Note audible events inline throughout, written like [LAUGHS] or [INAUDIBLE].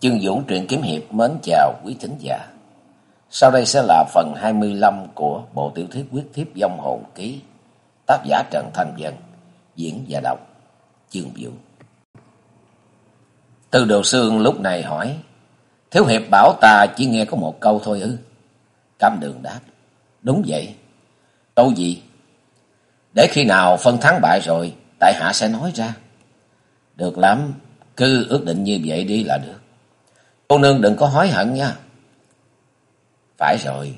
Chương Vũ truyện kiếm hiệp mến chào quý thính giả. Sau đây sẽ là phần 25 của bộ tiểu thuyết quyết thiếp dông hồn ký. Tác giả Trần Thành Dân, diễn và đọc Chương Vũ. Từ Đồ Sương lúc này hỏi, Thiếu hiệp bảo ta chỉ nghe có một câu thôi ư? Cam đường đáp, đúng vậy. Câu gì? Để khi nào phân thắng bại rồi, tại hạ sẽ nói ra. Được lắm, cứ ước định như vậy đi là được. Cô nương đừng có hối hận nha. Phải rồi.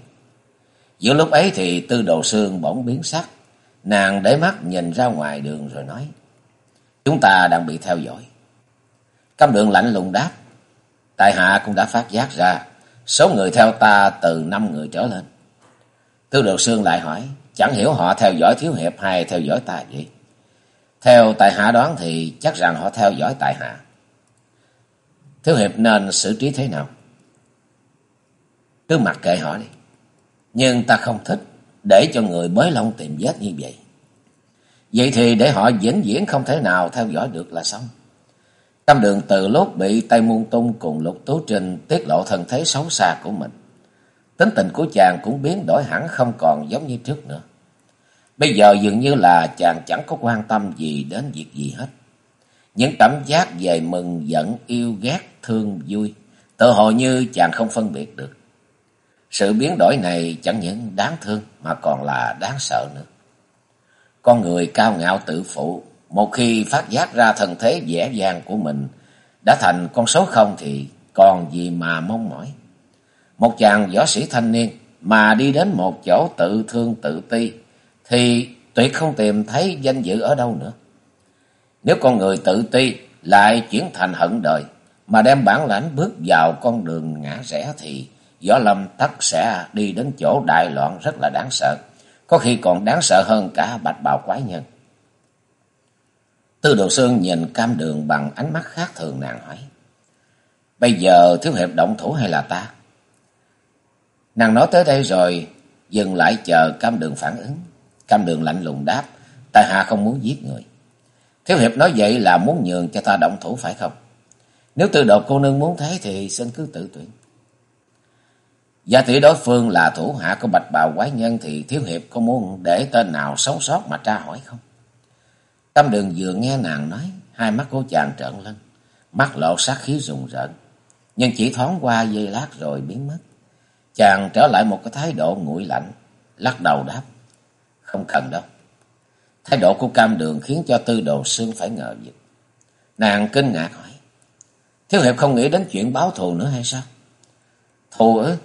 Giữa lúc ấy thì tư đồ xương bỗng biến sắc. Nàng để mắt nhìn ra ngoài đường rồi nói. Chúng ta đang bị theo dõi. Cam đường lạnh lùng đáp. Tại hạ cũng đã phát giác ra. Số người theo ta từ năm người trở lên. Tư đồ xương lại hỏi. Chẳng hiểu họ theo dõi thiếu hiệp hay theo dõi ta vậy? Theo tại hạ đoán thì chắc rằng họ theo dõi tại hạ. Thiếu hiệp nên xử trí thế nào? Cứ mặc kệ họ đi. Nhưng ta không thích để cho người bới lông tìm vết như vậy. Vậy thì để họ vĩnh viễn không thể nào theo dõi được là xong. Tâm đường từ lúc bị Tây Muôn Tung cùng Lục Tú Trinh tiết lộ thân thế xấu xa của mình. Tính tình của chàng cũng biến đổi hẳn không còn giống như trước nữa. Bây giờ dường như là chàng chẳng có quan tâm gì đến việc gì hết. Những cảm giác về mừng, giận, yêu, ghét, thương, vui, tự hồ như chàng không phân biệt được. Sự biến đổi này chẳng những đáng thương mà còn là đáng sợ nữa. Con người cao ngạo tự phụ, một khi phát giác ra thần thế dễ dàng của mình đã thành con số không thì còn gì mà mong mỏi. Một chàng võ sĩ thanh niên mà đi đến một chỗ tự thương tự ti thì tuyệt không tìm thấy danh dự ở đâu nữa. Nếu con người tự ti lại chuyển thành hận đời mà đem bản lãnh bước vào con đường ngã rẽ thì Võ Lâm tắc sẽ đi đến chỗ đại loạn rất là đáng sợ, có khi còn đáng sợ hơn cả bạch bào quái nhân. Tư Đồ sơn nhìn cam đường bằng ánh mắt khác thường nàng hỏi. Bây giờ thiếu hiệp động thủ hay là ta? Nàng nói tới đây rồi, dừng lại chờ cam đường phản ứng. Cam đường lạnh lùng đáp, tại hạ không muốn giết người. Thiếu hiệp nói vậy là muốn nhường cho ta động thủ phải không? Nếu tư đột cô nương muốn thế thì xin cứ tự tuyển. Giả tỷ đối phương là thủ hạ của bạch bào quái nhân thì thiếu hiệp có muốn để tên nào sống sót mà tra hỏi không? Tâm đường vừa nghe nàng nói, hai mắt cô chàng trợn lên, mắt lộ sát khí rùng rợn. Nhưng chỉ thoáng qua giây lát rồi biến mất. Chàng trở lại một cái thái độ nguội lạnh, lắc đầu đáp. Không cần đâu. Thái độ của cam đường khiến cho tư đồ xương phải ngờ vực. Nàng kinh ngạc hỏi. Thiếu hiệp không nghĩ đến chuyện báo thù nữa hay sao? Thù ư?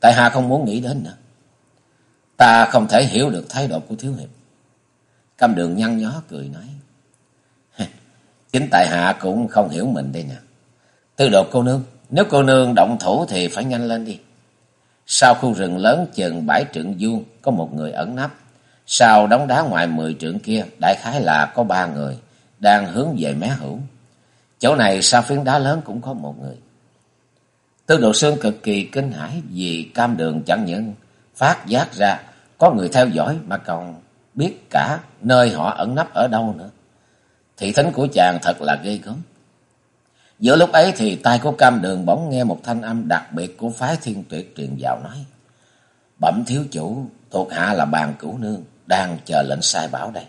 Tại hạ không muốn nghĩ đến nữa. Ta không thể hiểu được thái độ của thiếu hiệp. Cam đường nhăn nhó cười nói. Chính tại hạ cũng không hiểu mình đây nè. Tư đồ cô nương, nếu cô nương động thủ thì phải nhanh lên đi. Sau khu rừng lớn chừng bãi trượng vuông có một người ẩn nấp. Sau đống đá ngoài mười trượng kia, đại khái là có ba người, đang hướng về mé hữu. Chỗ này sau phiến đá lớn cũng có một người. Tư Độ Sương cực kỳ kinh hãi vì cam đường chẳng những phát giác ra có người theo dõi mà còn biết cả nơi họ ẩn nấp ở đâu nữa. Thị thính của chàng thật là ghê gớm. Giữa lúc ấy thì tai của cam đường bỗng nghe một thanh âm đặc biệt của phái thiên tuyệt truyền vào nói. Bẩm thiếu chủ, thuộc hạ là bàn cửu nương, đang chờ lệnh sai bảo đây.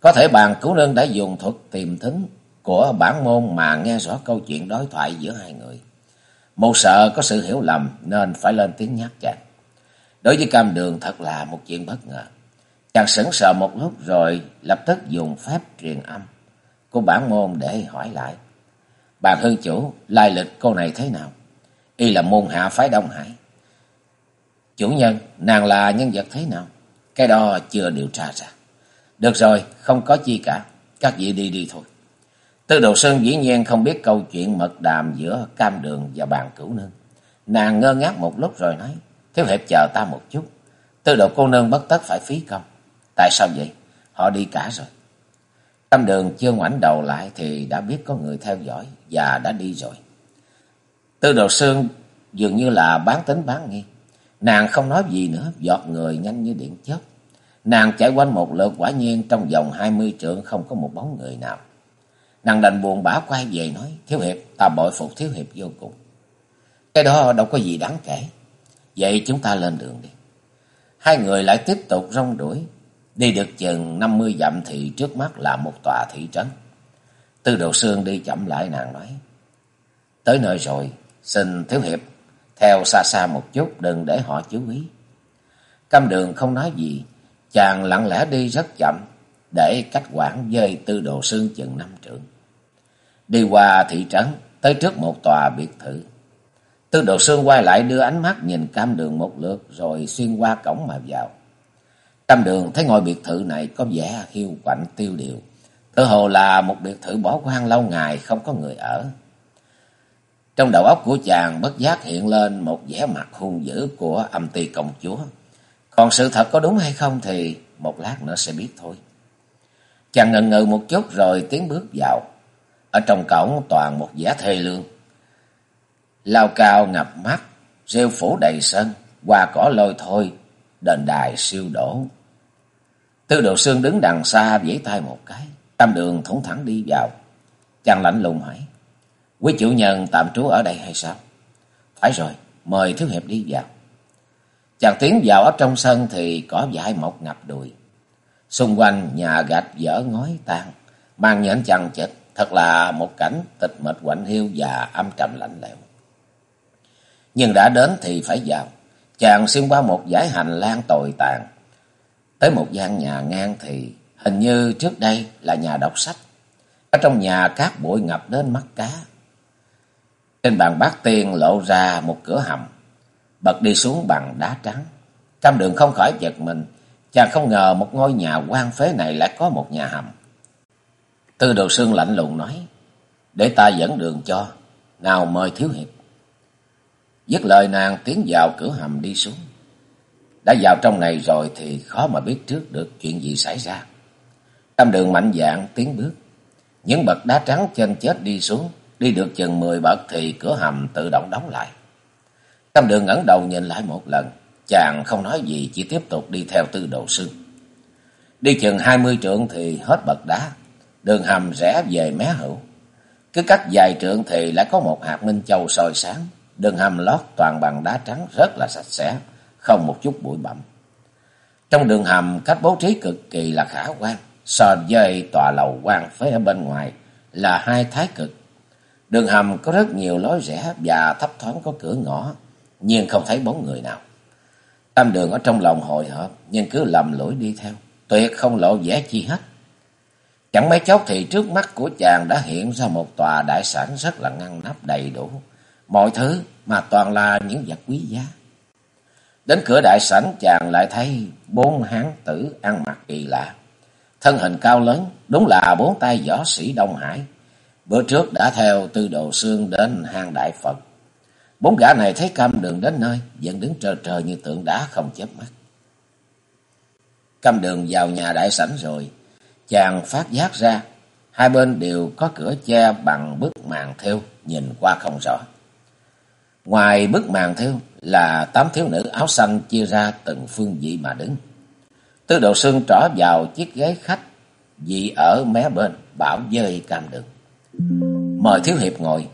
Có thể bàn cứu nương đã dùng thuật tìm thính của bản môn mà nghe rõ câu chuyện đối thoại giữa hai người. Một sợ có sự hiểu lầm nên phải lên tiếng nhắc chàng. Đối với cam đường thật là một chuyện bất ngờ. Chàng sững sờ một lúc rồi lập tức dùng phép truyền âm của bản môn để hỏi lại. Bàn hương chủ, lai lịch cô này thế nào? Y là môn hạ phái Đông Hải. Chủ nhân, nàng là nhân vật thế nào? Cái đó chưa điều tra ra. Được rồi, không có chi cả. Các vị đi đi thôi. Tư đồ sơn dĩ nhiên không biết câu chuyện mật đàm giữa cam đường và bàn cửu nương. Nàng ngơ ngác một lúc rồi nói, thiếu hiệp chờ ta một chút. Tư đồ cô nương bất tất phải phí công. Tại sao vậy? Họ đi cả rồi. Cam đường chưa ngoảnh đầu lại thì đã biết có người theo dõi và đã đi rồi. Tư đồ sơn dường như là bán tính bán nghi. Nàng không nói gì nữa, giọt người nhanh như điện chớp. Nàng chạy quanh một lượt quả nhiên trong vòng hai mươi trượng không có một bóng người nào. Nàng đành buồn bã quay về nói, Thiếu Hiệp, ta bội phục Thiếu Hiệp vô cùng. Cái đó đâu có gì đáng kể. Vậy chúng ta lên đường đi. Hai người lại tiếp tục rong đuổi. Đi được chừng năm mươi dặm thì trước mắt là một tòa thị trấn. Tư đồ xương đi chậm lại nàng nói. Tới nơi rồi, xin Thiếu Hiệp theo xa xa một chút đừng để họ chú ý. Cam đường không nói gì, chàng lặng lẽ đi rất chậm để cách quảng dơi tư đồ sương chừng năm trượng. Đi qua thị trấn, tới trước một tòa biệt thự. Tư đồ sương quay lại đưa ánh mắt nhìn cam đường một lượt rồi xuyên qua cổng mà vào. Cam đường thấy ngôi biệt thự này có vẻ hiu quạnh tiêu điều. Tự hồ là một biệt thự bỏ hoang lâu ngày không có người ở. Trong đầu óc của chàng bất giác hiện lên một vẻ mặt hung dữ của âm ty công chúa. Còn sự thật có đúng hay không thì một lát nữa sẽ biết thôi. Chàng ngần ngừ một chút rồi tiến bước vào. Ở trong cổng toàn một giả thê lương. Lao cao ngập mắt, rêu phủ đầy sân, qua cỏ lôi thôi, đền đài siêu đổ. Tư độ xương đứng đằng xa vẫy tay một cái, tam đường thủng thẳng đi vào. Chàng lạnh lùng hỏi, quý chủ nhân tạm trú ở đây hay sao? Phải rồi, mời thiếu hiệp đi vào. Chàng tiến vào ở trong sân thì có dại mọc ngập đùi. Xung quanh nhà gạch dở ngói tan, mang nhện chằng chịt, thật là một cảnh tịch mịch quạnh hiu và âm trầm lạnh lẽo. Nhưng đã đến thì phải vào. Chàng xuyên qua một dải hành lang tồi tàn. Tới một gian nhà ngang thì hình như trước đây là nhà đọc sách. Ở trong nhà cát bụi ngập đến mắt cá. Trên bàn bát tiên lộ ra một cửa hầm. Bật đi xuống bằng đá trắng. Trăm đường không khỏi giật mình. Chàng không ngờ một ngôi nhà quan phế này lại có một nhà hầm. Tư đồ sương lạnh lùng nói. Để ta dẫn đường cho. Nào mời thiếu hiệp. Dứt lời, nàng tiến vào cửa hầm đi xuống. Đã vào trong này rồi thì khó mà biết trước được chuyện gì xảy ra. Trăm đường mạnh dạng tiến bước. Những bậc đá trắng chân chết đi xuống. Đi được chừng mười bậc thì cửa hầm tự động đóng lại. Tam đường ngẩng đầu nhìn lại một lần. Chàng không nói gì chỉ tiếp tục đi theo tư đồ sư Đi chừng hai mươi trượng thì hết bậc đá. Đường hầm rẽ về mé hữu. Cứ cách dài trượng thì lại có một hạt minh châu soi sáng. Đường hầm lót toàn bằng đá trắng rất là sạch sẽ, không một chút bụi bặm. Trong đường hầm cách bố trí cực kỳ là khả quan, so với tòa lầu quan phế ở bên ngoài là hai thái cực. Đường hầm có rất nhiều lối rẽ và thấp thoáng có cửa ngõ, nhưng không thấy bóng người nào. Tam đường ở trong lòng hồi hộp, nhưng cứ lầm lũi đi theo, tuyệt không lộ vẻ chi hết. Chẳng mấy chốc thì trước mắt của chàng đã hiện ra một tòa đại sảnh rất là ngăn nắp đầy đủ. Mọi thứ mà toàn là những vật quý giá. Đến cửa đại sảnh chàng lại thấy bốn hán tử ăn mặc kỳ lạ. Thân hình cao lớn, đúng là bốn tay võ sĩ Đông Hải. Bữa trước đã theo tư đồ xương đến hang đại Phật. Bốn gã này thấy cam đường đến nơi, vẫn đứng trơ trơ như tượng đá không chớp mắt. Cam đường vào nhà đại sảnh rồi, chàng phát giác ra, hai bên đều có cửa che bằng bức màn thêu, nhìn qua không rõ. Ngoài bức màn thêu là tám thiếu nữ áo xanh chia ra từng phương vị mà đứng. Tư đồ sương trỏ vào chiếc ghế khách vị ở mé bên bảo dơi cam đường. Mời thiếu hiệp ngồi.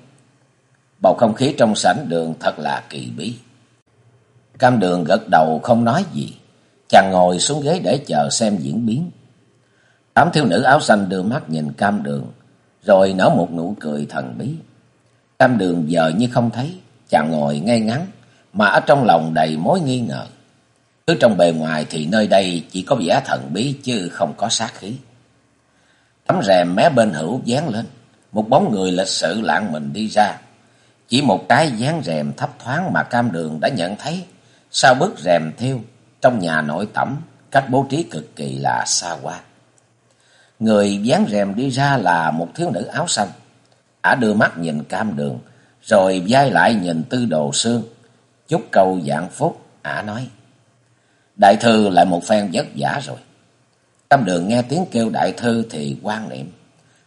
Bầu không khí trong sảnh đường thật là kỳ bí. Cam đường gật đầu không nói gì. Chàng ngồi xuống ghế để chờ xem diễn biến. Tám thiếu nữ áo xanh đưa mắt nhìn cam đường, rồi nở một nụ cười thần bí. Cam đường giờ như không thấy, chàng ngồi ngay ngắn, mà ở trong lòng đầy mối nghi ngờ. Cứ trong bề ngoài thì nơi đây chỉ có vẻ thần bí chứ không có sát khí. Tấm rèm mé bên hữu dán lên, một bóng người lịch sự lạng mình đi ra. Chỉ một cái dán rèm thấp thoáng mà cam đường đã nhận thấy, sau bức rèm thiêu trong nhà nội tẩm, cách bố trí cực kỳ là xa hoa. Người dán rèm đi ra là một thiếu nữ áo xanh. Ả đưa mắt nhìn cam đường, rồi vai lại nhìn tư đồ xương. Chút câu dạng phúc, ả nói. Đại thư lại một phen vất vả rồi. Cam đường nghe tiếng kêu đại thư thì quan niệm.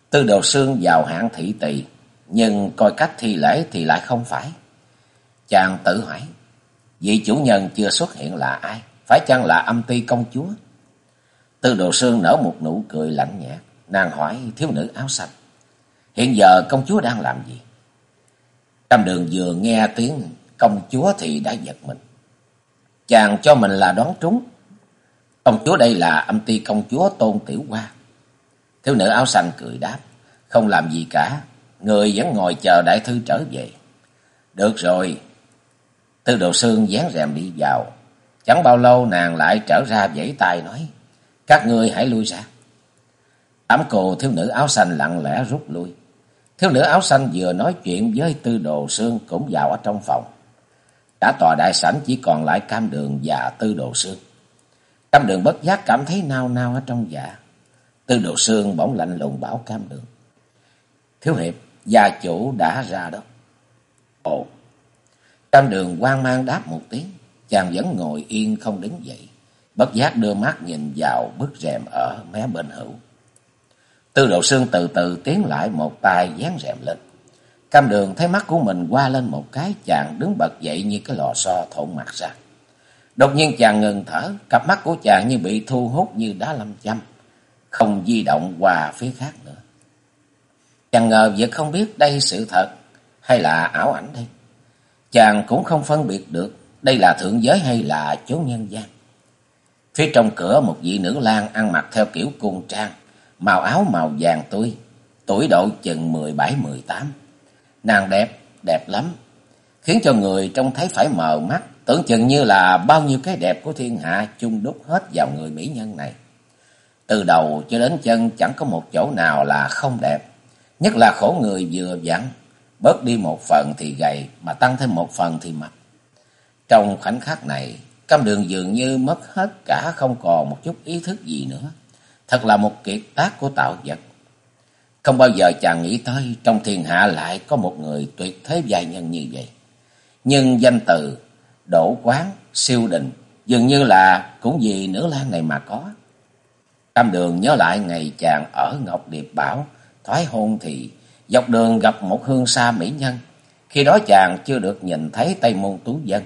Tư đồ xương vào hạng thị tỳ, nhưng coi cách thi lễ thì lại không phải. Chàng tự hỏi, vị chủ nhân chưa xuất hiện là ai? Phải chăng là âm ti công chúa? Tư đồ sương nở một nụ cười lạnh nhạt, nàng hỏi thiếu nữ áo xanh. Hiện giờ công chúa đang làm gì? trong đường vừa nghe tiếng công chúa thì đã giật mình. Chàng cho mình là đoán trúng. Công chúa đây là âm ti công chúa Tôn Tiểu Hoa. Thiếu nữ áo xanh cười đáp. Không làm gì cả. Người vẫn ngồi chờ đại thư trở về. Được rồi. Tư đồ sương dán rèm đi vào. Chẳng bao lâu nàng lại trở ra vẫy tay nói. Các ngươi hãy lui ra. Ám cô thiếu nữ áo xanh lặng lẽ rút lui. Thiếu nữ áo xanh vừa nói chuyện với tư đồ sương cũng vào ở trong phòng. Cả tòa đại sảnh chỉ còn lại cam đường và tư đồ sương. Cam đường bất giác cảm thấy nao nao ở trong dạ. Tư đồ sương bỗng lạnh lùng bảo cam đường. Thiếu hiệp, gia chủ đã ra đó. Ồ, cam đường quan mang đáp một tiếng. Chàng vẫn ngồi yên không đứng dậy. Bất giác đưa mắt nhìn vào bức rèm ở mé bên hữu. Tư độ sương từ từ tiến lại một tay dán rèm lên. Cam đường thấy mắt của mình qua lên một cái chàng đứng bật dậy như cái lò xo thộn mặt ra. Đột nhiên chàng ngừng thở, cặp mắt của chàng như bị thu hút như đá lâm châm, không di động qua phía khác nữa. Chàng ngờ việc không biết đây sự thật hay là ảo ảnh đây. Chàng cũng không phân biệt được đây là thượng giới hay là chốn nhân gian. Phía trong cửa một vị nữ lang ăn mặc theo kiểu cung trang, màu áo màu vàng tươi, tuổi độ chừng mười bảy mười tám Nàng đẹp, đẹp lắm, khiến cho người trông thấy phải mờ mắt, tưởng chừng như là bao nhiêu cái đẹp của thiên hạ chung đúc hết vào người mỹ nhân này. Từ đầu cho đến chân chẳng có một chỗ nào là không đẹp, nhất là khổ người vừa vặn, bớt đi một phần thì gầy mà tăng thêm một phần thì mập. Trong khoảnh khắc này, cam đường dường như mất hết cả không còn một chút ý thức gì nữa. Thật là một kiệt tác của tạo vật. Không bao giờ chàng nghĩ tới trong thiên hạ lại có một người tuyệt thế dài nhân như vậy. Nhưng danh từ, đổ quán, siêu đình, dường như là cũng vì nữ lan này mà có. Cam đường nhớ lại ngày chàng ở Ngọc Điệp Bảo, thoái hôn thì dọc đường gặp một hương sa mỹ nhân. Khi đó chàng chưa được nhìn thấy Tây Môn Tú Dân.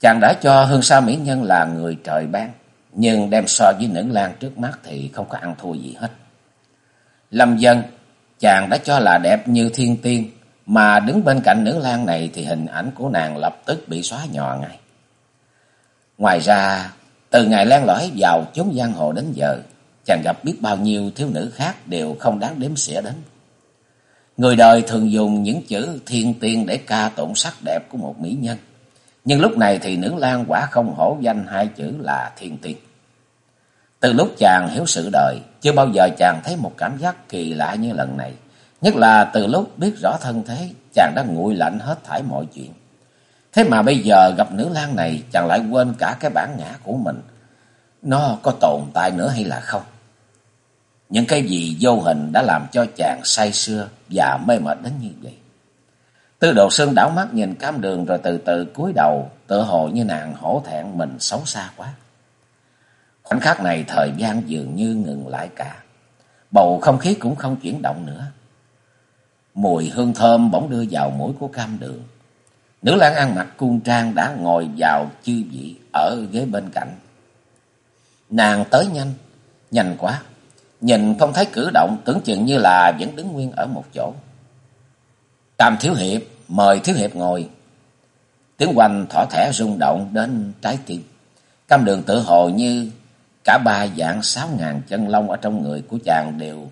Chàng đã cho hương sa mỹ nhân là người trời ban nhưng đem so với nữ lang trước mắt thì không có ăn thua gì hết. Lâm dân, chàng đã cho là đẹp như thiên tiên, mà đứng bên cạnh nữ lang này thì hình ảnh của nàng lập tức bị xóa nhòa ngay. Ngoài ra, từ ngày len lỏi vào chốn giang hồ đến giờ, chàng gặp biết bao nhiêu thiếu nữ khác đều không đáng đếm xỉa đến. Người đời thường dùng những chữ thiên tiên để ca tụng sắc đẹp của một mỹ nhân. Nhưng lúc này thì nữ lang quả không hổ danh hai chữ là thiên tiên. Từ lúc chàng hiểu sự đời, chưa bao giờ chàng thấy một cảm giác kỳ lạ như lần này. Nhất là từ lúc biết rõ thân thế, chàng đã nguội lạnh hết thảy mọi chuyện. Thế mà bây giờ gặp nữ lang này, chàng lại quên cả cái bản ngã của mình. Nó có tồn tại nữa hay là không? Những cái gì vô hình đã làm cho chàng say sưa và mê mệt đến như vậy. Tư đồ sơn đảo mắt nhìn cam đường rồi từ từ cúi đầu, tự hồ như nàng hổ thẹn mình xấu xa quá. Khoảnh khắc này thời gian dường như ngừng lại cả. Bầu không khí cũng không chuyển động nữa. Mùi hương thơm bỗng đưa vào mũi của cam đường. Nữ lang ăn mặc cung trang đã ngồi vào chư vị ở ghế bên cạnh. Nàng tới nhanh, nhanh quá. Nhìn không thấy cử động tưởng chừng như là vẫn đứng nguyên ở một chỗ. Tam Thiếu Hiệp, mời Thiếu Hiệp ngồi. Tiếng quanh thỏ thẻ rung động đến trái tim. Cam đường tự hồ như cả ba dạng sáu ngàn chân lông ở trong người của chàng đều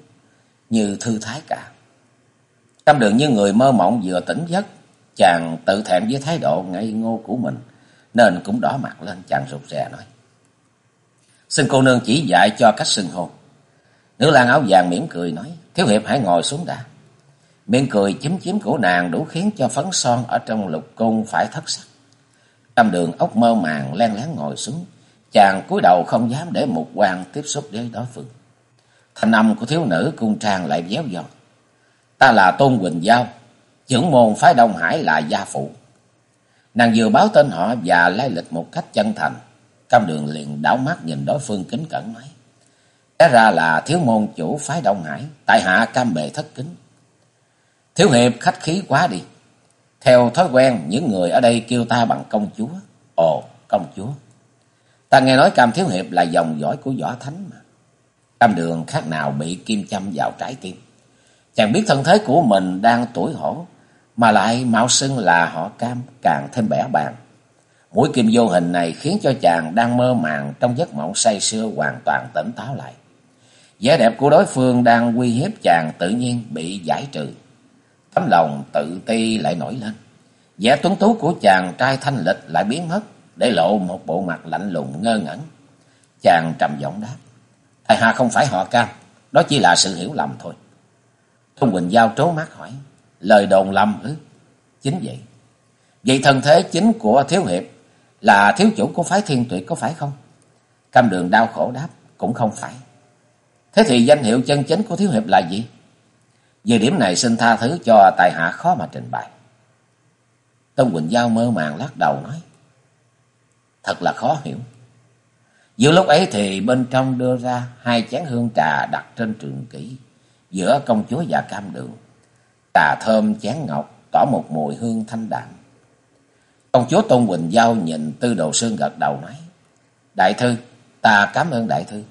như thư thái cả. Cam đường như người mơ mộng vừa tỉnh giấc, chàng tự thẹn với thái độ ngây ngô của mình, nên cũng đỏ mặt lên chàng rụt rè nói. Xin cô nương chỉ dạy cho cách xưng hồn Nữ lang áo vàng mỉm cười nói, Thiếu Hiệp hãy ngồi xuống đã. Miệng cười chiếm chiếm của nàng đủ khiến cho phấn son ở trong lục cung phải thất sắc. Tam đường ốc mơ màng len lén ngồi xuống. Chàng cúi đầu không dám để một quan tiếp xúc với đối phương. Thanh âm của thiếu nữ cung trang lại véo giòn. Ta là Tôn Quỳnh Giao, trưởng môn phái Đông Hải là gia phụ. Nàng vừa báo tên họ và lai lịch một cách chân thành. Cam đường liền đảo mắt nhìn đối phương kính cẩn nói. Té ra là thiếu môn chủ phái Đông Hải, tại hạ cam bề thất kính. Thiếu hiệp khách khí quá đi. Theo thói quen, những người ở đây kêu ta bằng công chúa. Ồ, công chúa. Ta nghe nói Cam Thiếu Hiệp là dòng dõi của võ thánh mà. Cam đường khác nào bị kim châm vào trái tim. Chàng biết thân thế của mình đang tuổi hổ, mà lại mạo xưng là họ cam càng thêm bẻ bàng. Mũi kim vô hình này khiến cho chàng đang mơ màng trong giấc mộng say sưa hoàn toàn tỉnh táo lại vẻ đẹp của đối phương đang uy hiếp chàng tự nhiên bị giải trừ. Tấm lòng tự ti lại nổi lên. vẻ tuấn tú của chàng trai thanh lịch lại biến mất, để lộ một bộ mặt lạnh lùng ngơ ngẩn. Chàng trầm giọng đáp. Thầy Hà không phải họ cam, đó chỉ là sự hiểu lầm thôi. Thông Quỳnh Giao trố mắt hỏi. Lời đồn lầm ư? Chính vậy. Vậy thân thế chính của Thiếu Hiệp là thiếu chủ của phái thiên tuyệt có phải không? Cam đường đau khổ đáp. Cũng không phải. Thế thì danh hiệu chân chính của Thiếu Hiệp là gì? Về điểm này xin tha thứ cho tài hạ khó mà trình bày. Tông Quỳnh Giao mơ màng lắc đầu nói. Thật là khó hiểu. Giữa lúc ấy thì bên trong đưa ra hai chén hương trà đặt trên trường kỷ giữa công chúa và cam đường. Trà thơm chén ngọc tỏ một mùi hương thanh đạm. Công chúa Tôn Quỳnh Giao nhìn Tư Đồ Sương gật đầu nói. Đại thư, ta cảm ơn đại thư.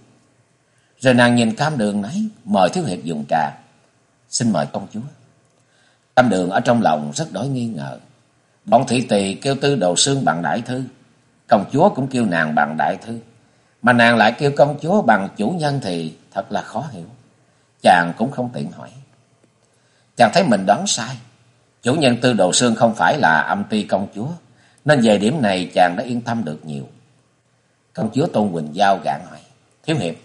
Rồi nàng nhìn cam đường nói, mời thiếu hiệp dùng trà. Xin mời công chúa. Cam đường ở trong lòng rất đổi nghi ngờ. Bọn thị tỳ kêu Tư Đồ Sương bằng đại thư. Công chúa cũng kêu nàng bằng đại thư. Mà nàng lại kêu công chúa bằng chủ nhân thì thật là khó hiểu. Chàng cũng không tiện hỏi. Chàng thấy mình đoán sai. Chủ nhân tư đồ xương không phải là âm ti công chúa. Nên về điểm này chàng đã yên tâm được nhiều. Công chúa Tôn Quỳnh Giao gạn hỏi. Thiếu hiệp.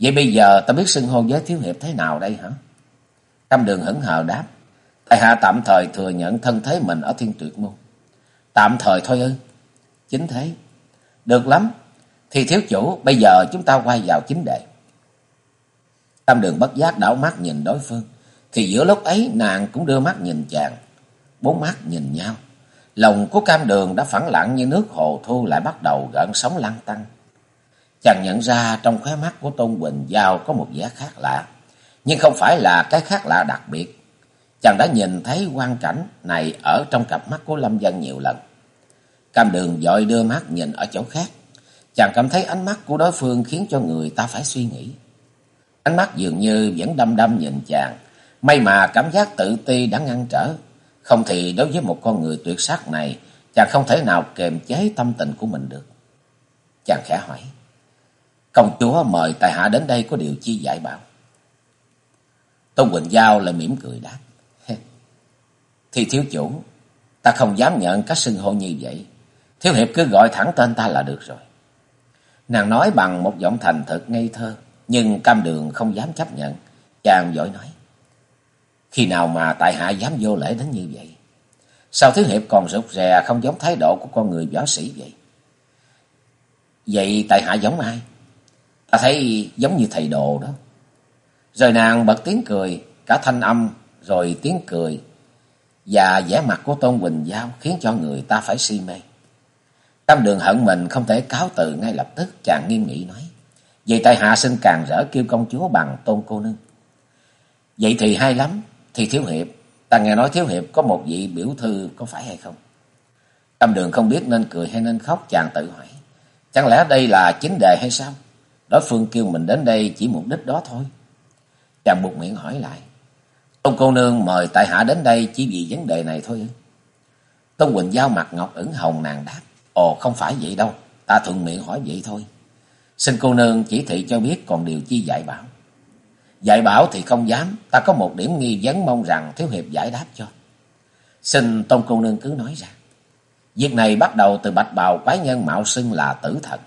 Vậy bây giờ ta biết xưng hô với thiếu hiệp thế nào đây hả? Tâm đường hững hờ đáp. Tại hạ tạm thời thừa nhận thân thế mình ở thiên tuyệt môn. Tạm thời thôi ư. Chính thế. Được lắm. Thì thiếu chủ, bây giờ chúng ta quay vào chính đề. tam đường bất giác đảo mắt nhìn đối phương. Thì giữa lúc ấy, nàng cũng đưa mắt nhìn chàng. Bốn mắt nhìn nhau. Lòng của cam đường đã phẳng lặng như nước hồ thu lại bắt đầu gợn sóng lăn tăng. Chàng nhận ra trong khóe mắt của Tôn Quỳnh Giao có một vẻ khác lạ. Nhưng không phải là cái khác lạ đặc biệt. Chàng đã nhìn thấy quan cảnh này ở trong cặp mắt của Lâm Dân nhiều lần. Cam đường dội đưa mắt nhìn ở chỗ khác. Chàng cảm thấy ánh mắt của đối phương khiến cho người ta phải suy nghĩ. Ánh mắt dường như vẫn đăm đăm nhìn chàng. May mà cảm giác tự ti đã ngăn trở. Không thì đối với một con người tuyệt sắc này, chàng không thể nào kềm chế tâm tình của mình được. Chàng khẽ hỏi. Công chúa mời tài hạ đến đây có điều chi giải bảo. Tôn Quỳnh Giao lại mỉm cười đáp. [LAUGHS] Thì thiếu chủ, ta không dám nhận các xưng hô như vậy. Thiếu hiệp cứ gọi thẳng tên ta là được rồi. Nàng nói bằng một giọng thành thật ngây thơ. Nhưng cam đường không dám chấp nhận. Chàng giỏi nói. Khi nào mà tại hạ dám vô lễ đến như vậy? Sao Thiếu Hiệp còn rụt rè không giống thái độ của con người võ sĩ vậy? Vậy tại hạ giống ai? Ta thấy giống như thầy đồ đó. Rồi nàng bật tiếng cười, cả thanh âm, rồi tiếng cười. Và vẻ mặt của Tôn Quỳnh Giao khiến cho người ta phải si mê. tâm đường hận mình không thể cáo từ ngay lập tức, chàng nghiêm nghị nói. Vậy tại hạ xin càng rỡ kêu công chúa bằng tôn cô nương. Vậy thì hay lắm, thì thiếu hiệp, ta nghe nói thiếu hiệp có một vị biểu thư có phải hay không? Tâm đường không biết nên cười hay nên khóc, chàng tự hỏi. Chẳng lẽ đây là chính đề hay sao? Đối phương kêu mình đến đây chỉ mục đích đó thôi. Chàng buộc miệng hỏi lại. Tôn cô nương mời tại hạ đến đây chỉ vì vấn đề này thôi. Tôn Quỳnh Giao mặt ngọc ửng hồng nàng đáp. Ồ không phải vậy đâu, ta thuận miệng hỏi vậy thôi. Xin cô nương chỉ thị cho biết còn điều chi dạy bảo. Dạy bảo thì không dám, ta có một điểm nghi vấn mong rằng Thiếu Hiệp giải đáp cho. Xin Tôn cô nương cứ nói ra. Việc này bắt đầu từ bạch bào quái nhân mạo xưng là tử thần.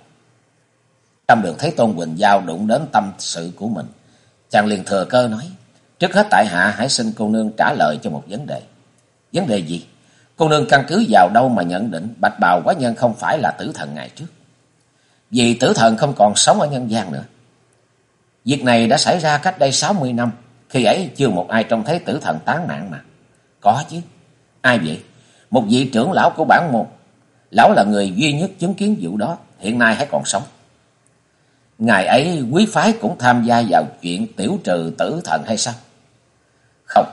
Trong đường thấy Tôn Quỳnh Giao đụng đến tâm sự của mình. Chàng liền thừa cơ nói. Trước hết tại hạ hãy xin cô nương trả lời cho một vấn đề. Vấn đề gì? Cô nương căn cứ vào đâu mà nhận định bạch bào quái nhân không phải là tử thần ngày trước? Vì tử thần không còn sống ở nhân gian nữa. Việc này đã xảy ra cách đây 60 năm. Khi ấy chưa một ai trông thấy tử thần tán nạn mà. Có chứ. Ai vậy? Một vị trưởng lão của bản môn. Lão là người duy nhất chứng kiến vụ đó. Hiện nay hãy còn sống. Ngày ấy quý phái cũng tham gia vào chuyện tiểu trừ tử thần hay sao? Không.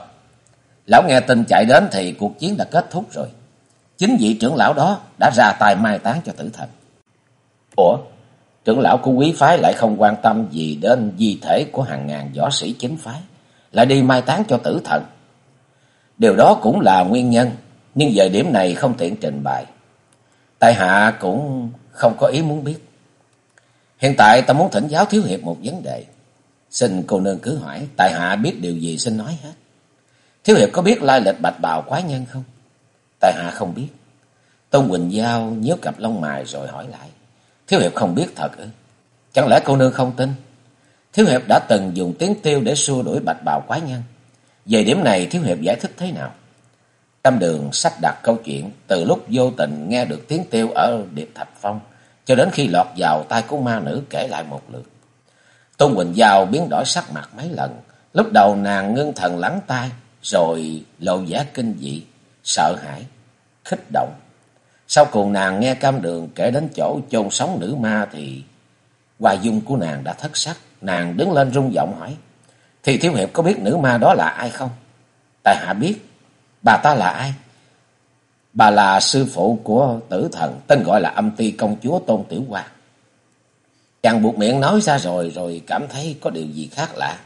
Lão nghe tin chạy đến thì cuộc chiến đã kết thúc rồi. Chính vị trưởng lão đó đã ra tay mai táng cho tử thần. Ủa, trưởng lão của quý phái lại không quan tâm gì đến di thể của hàng ngàn võ sĩ chính phái, lại đi mai táng cho tử thần. Điều đó cũng là nguyên nhân, nhưng về điểm này không tiện trình bày. Tại hạ cũng không có ý muốn biết. Hiện tại ta muốn thỉnh giáo thiếu hiệp một vấn đề. Xin cô nương cứ hỏi, tại hạ biết điều gì xin nói hết. Thiếu hiệp có biết lai lịch bạch bào quái nhân không? Tại hạ không biết. Tôn Quỳnh Giao nhớ cặp lông mài rồi hỏi lại. Thiếu hiệp không biết thật ư? Chẳng lẽ cô nương không tin? Thiếu hiệp đã từng dùng tiếng tiêu để xua đuổi bạch bào quái nhân. Về điểm này Thiếu hiệp giải thích thế nào? Tâm đường sắp đặt câu chuyện từ lúc vô tình nghe được tiếng tiêu ở Điệp Thạch Phong cho đến khi lọt vào tay của ma nữ kể lại một lượt. Tôn Quỳnh Giao biến đổi sắc mặt mấy lần. Lúc đầu nàng ngưng thần lắng tai rồi lộ vẻ kinh dị, sợ hãi, khích động. Sau cùng nàng nghe cam đường kể đến chỗ chôn sống nữ ma thì Hoài dung của nàng đã thất sắc. Nàng đứng lên rung giọng hỏi. Thì Thiếu Hiệp có biết nữ ma đó là ai không? Tài hạ biết. Bà ta là ai? Bà là sư phụ của tử thần. Tên gọi là âm ti công chúa Tôn Tiểu Hoa. Chàng buộc miệng nói ra rồi. Rồi cảm thấy có điều gì khác lạ.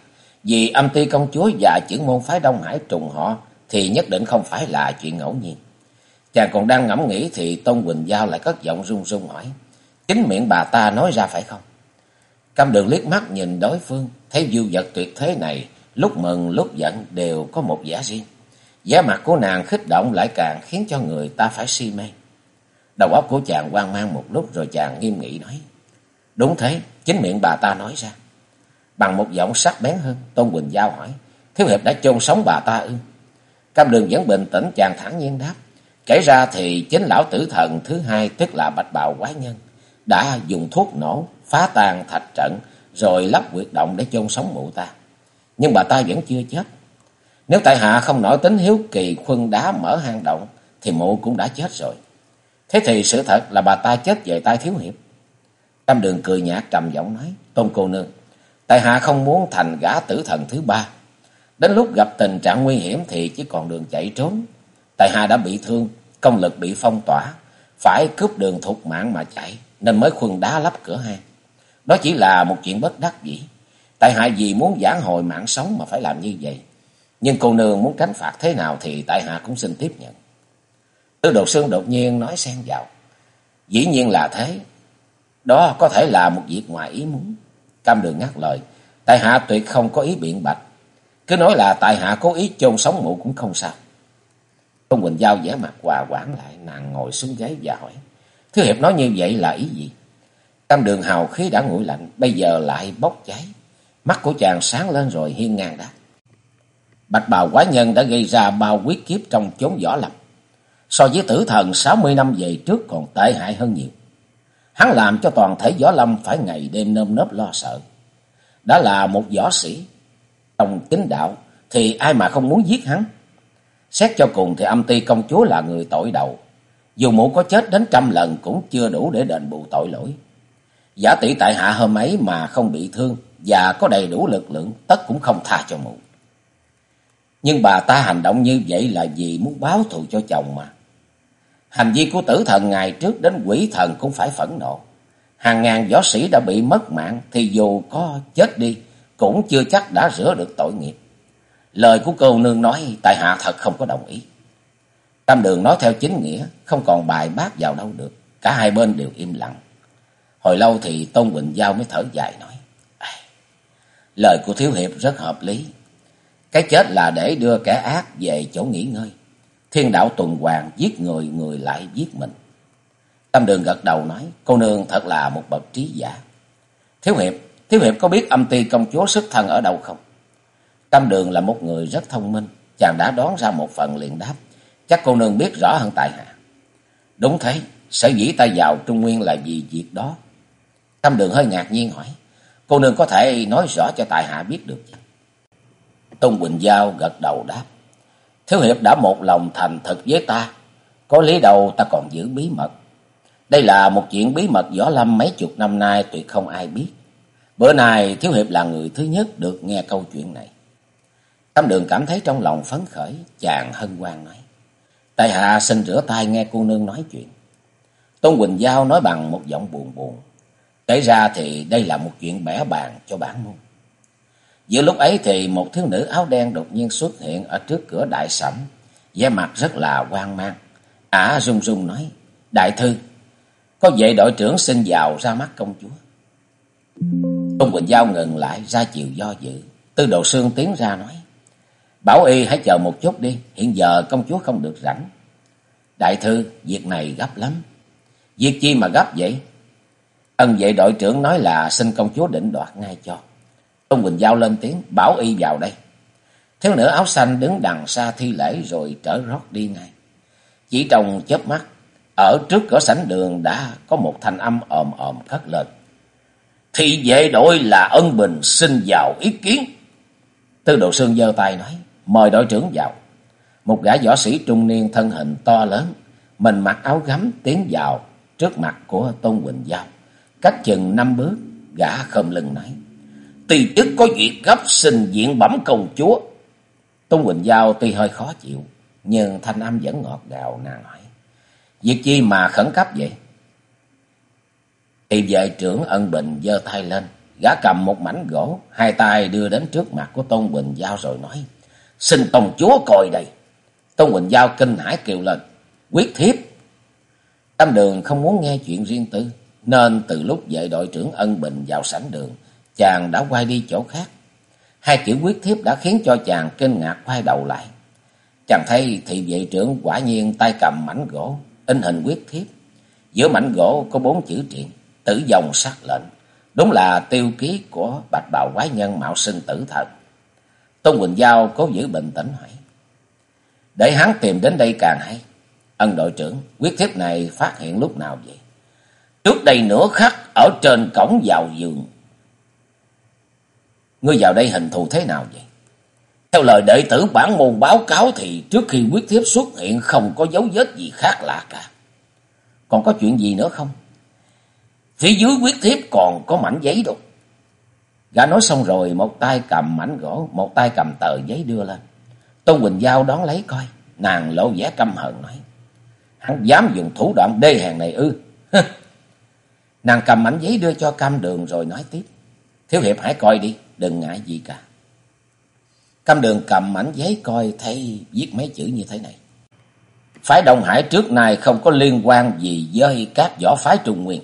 Vì âm ti công chúa và chữ môn phái Đông Hải trùng họ. Thì nhất định không phải là chuyện ngẫu nhiên. Chàng còn đang ngẫm nghĩ thì Tôn Quỳnh Giao lại cất giọng run run hỏi. Chính miệng bà ta nói ra phải không? Cam đường liếc mắt nhìn đối phương, thấy dư vật tuyệt thế này, lúc mừng lúc giận đều có một vẻ riêng vẻ mặt của nàng khích động lại càng khiến cho người ta phải si mê. Đầu óc của chàng hoang mang một lúc rồi chàng nghiêm nghị nói. Đúng thế, chính miệng bà ta nói ra. Bằng một giọng sắc bén hơn, Tôn Quỳnh Giao hỏi. Thiếu hiệp đã chôn sống bà ta ư? Cam đường vẫn bình tĩnh chàng thẳng nhiên đáp. Kể ra thì chính lão tử thần thứ hai tức là bạch bào quái nhân. Đã dùng thuốc nổ phá tan thạch trận rồi lắp quyệt động để chôn sống mụ ta. Nhưng bà ta vẫn chưa chết. Nếu tại hạ không nổi tính hiếu kỳ khuân đá mở hang động thì mụ cũng đã chết rồi. Thế thì sự thật là bà ta chết về tay thiếu hiệp. Tam đường cười nhạt trầm giọng nói, Tôn cô nương, tại hạ không muốn thành gã tử thần thứ ba. Đến lúc gặp tình trạng nguy hiểm thì chỉ còn đường chạy trốn. Tại hạ đã bị thương, công lực bị phong tỏa, phải cướp đường thục mạng mà chạy, nên mới khuân đá lắp cửa hang. Đó chỉ là một chuyện bất đắc dĩ. Tại hạ vì muốn giảng hồi mạng sống mà phải làm như vậy. Nhưng cô nương muốn tránh phạt thế nào thì tại hạ cũng xin tiếp nhận. Tư Đồ Sơn đột nhiên nói xen vào. Dĩ nhiên là thế. Đó có thể là một việc ngoài ý muốn. Cam đường ngắt lời. Tại hạ tuyệt không có ý biện bạch. Cứ nói là tại hạ cố ý chôn sống mụ cũng không sao. Tôn Quỳnh Giao vẻ mặt hòa quản lại. Nàng ngồi xuống ghế và hỏi. Thứ hiệp nói như vậy là ý gì? Cam đường hào khí đã nguội lạnh, bây giờ lại bốc cháy. Mắt của chàng sáng lên rồi hiên ngang đáp. Bạch bào quái nhân đã gây ra bao quyết kiếp trong chốn võ lâm. So với tử thần 60 năm về trước còn tệ hại hơn nhiều. Hắn làm cho toàn thể võ lâm phải ngày đêm nơm nớp lo sợ. Đã là một võ sĩ, trong chính đạo, thì ai mà không muốn giết hắn. Xét cho cùng thì âm ti công chúa là người tội đầu. Dù mụ có chết đến trăm lần cũng chưa đủ để đền bù tội lỗi. Giả tỷ tại hạ hôm ấy mà không bị thương và có đầy đủ lực lượng, tất cũng không tha cho mụ. Nhưng bà ta hành động như vậy là vì muốn báo thù cho chồng mà. Hành vi của tử thần ngày trước đến quỷ thần cũng phải phẫn nộ. Hàng ngàn võ sĩ đã bị mất mạng thì dù có chết đi cũng chưa chắc đã rửa được tội nghiệp. Lời của cô nương nói tại hạ thật không có đồng ý. Tam đường nói theo chính nghĩa, không còn bài bác vào đâu được. Cả hai bên đều im lặng. Hồi lâu thì Tôn Quỳnh Giao mới thở dài nói. Lời của Thiếu Hiệp rất hợp lý. Cái chết là để đưa kẻ ác về chỗ nghỉ ngơi. Thiên đạo tuần hoàn giết người, người lại giết mình. Tâm đường gật đầu nói, cô nương thật là một bậc trí giả. Thiếu Hiệp, Thiếu Hiệp có biết âm ti công chúa sức thân ở đâu không? Tâm đường là một người rất thông minh, chàng đã đoán ra một phần liền đáp. Chắc cô nương biết rõ hơn tại hạ. Đúng thế, sở dĩ ta vào Trung Nguyên là vì việc đó. Tâm đường hơi ngạc nhiên hỏi. Cô nương có thể nói rõ cho tại hạ biết được chứ? Tôn Quỳnh Giao gật đầu đáp. Thiếu hiệp đã một lòng thành thật với ta. Có lý đâu ta còn giữ bí mật. Đây là một chuyện bí mật võ lâm mấy chục năm nay tuyệt không ai biết. Bữa nay Thiếu Hiệp là người thứ nhất được nghe câu chuyện này. Tâm đường cảm thấy trong lòng phấn khởi, chàng hân hoan nói. tài hạ xin rửa tay nghe cô nương nói chuyện. Tôn Quỳnh Giao nói bằng một giọng buồn buồn. Kể ra thì đây là một chuyện bẻ bàn cho bản môn. Giữa lúc ấy thì một thiếu nữ áo đen đột nhiên xuất hiện ở trước cửa đại sảnh, vẻ mặt rất là hoang mang. Ả run run nói, Đại thư, có vệ đội trưởng xin vào ra mắt công chúa. Tôn Quỳnh Giao ngừng lại ra chiều do dự. Tư đồ sương tiến ra nói, Bảo y hãy chờ một chút đi, hiện giờ công chúa không được rảnh. Đại thư, việc này gấp lắm. Việc chi mà gấp vậy? Ân vệ đội trưởng nói là xin công chúa định đoạt ngay cho. Tôn Quỳnh Giao lên tiếng, bảo y vào đây. Thiếu nữ áo xanh đứng đằng xa thi lễ rồi trở rót đi ngay. Chỉ trong chớp mắt, ở trước cửa sảnh đường đã có một thanh âm ồm ồm cất lên. Thì vệ đội là ân bình xin vào ý kiến. Tư độ sương giơ tay nói, mời đội trưởng vào. Một gã võ sĩ trung niên thân hình to lớn, mình mặc áo gấm tiến vào trước mặt của Tôn Quỳnh Giao. Cách chừng năm bước, gã khom lưng nói. Tùy chức có việc gấp xin diện bẩm công chúa. Tôn Quỳnh Giao tuy hơi khó chịu, nhưng thanh âm vẫn ngọt ngào nàng hỏi. Việc chi mà khẩn cấp vậy? Thì vệ trưởng ân bình giơ tay lên, gã cầm một mảnh gỗ, hai tay đưa đến trước mặt của Tôn Quỳnh Giao rồi nói. Xin công chúa coi đây. Tôn Quỳnh Giao kinh hãi kêu lên. Quyết thiếp. Tam đường không muốn nghe chuyện riêng tư. Nên từ lúc vệ đội trưởng ân bình vào sảnh đường. Chàng đã quay đi chỗ khác. Hai chữ quyết thiếp đã khiến cho chàng kinh ngạc quay đầu lại. Chàng thấy thị vệ trưởng quả nhiên tay cầm mảnh gỗ. In hình quyết thiếp. Giữa mảnh gỗ có bốn chữ triện. Tử dòng sắc lệnh. Đúng là tiêu ký của bạch bào quái nhân mạo sinh tử thần. Tôn Quỳnh Giao cố giữ bình tĩnh hỏi. Để hắn tìm đến đây càng hay. Ân đội trưởng, quyết thiếp này phát hiện lúc nào vậy? Trước đây nửa khắc ở trên cổng vào giường. Ngươi vào đây hình thù thế nào vậy? Theo lời đệ tử bản môn báo cáo thì trước khi quyết thiếp xuất hiện không có dấu vết gì khác lạ cả. Còn có chuyện gì nữa không? Phía dưới quyết thiếp còn có mảnh giấy đâu. Gã nói xong rồi, một tay cầm mảnh gỗ, một tay cầm tờ giấy đưa lên. Tôn Quỳnh Giao đón lấy coi, nàng lộ vẻ căm hận nói. Hắn dám dùng thủ đoạn đê hèn này ư. [LAUGHS] nàng cầm mảnh giấy đưa cho cam đường rồi nói tiếp. Thiếu hiệp hãy coi đi, đừng ngại gì cả. Cam đường cầm mảnh giấy coi thấy viết mấy chữ như thế này. Phái Đông Hải trước nay không có liên quan gì với các võ phái Trung Nguyên.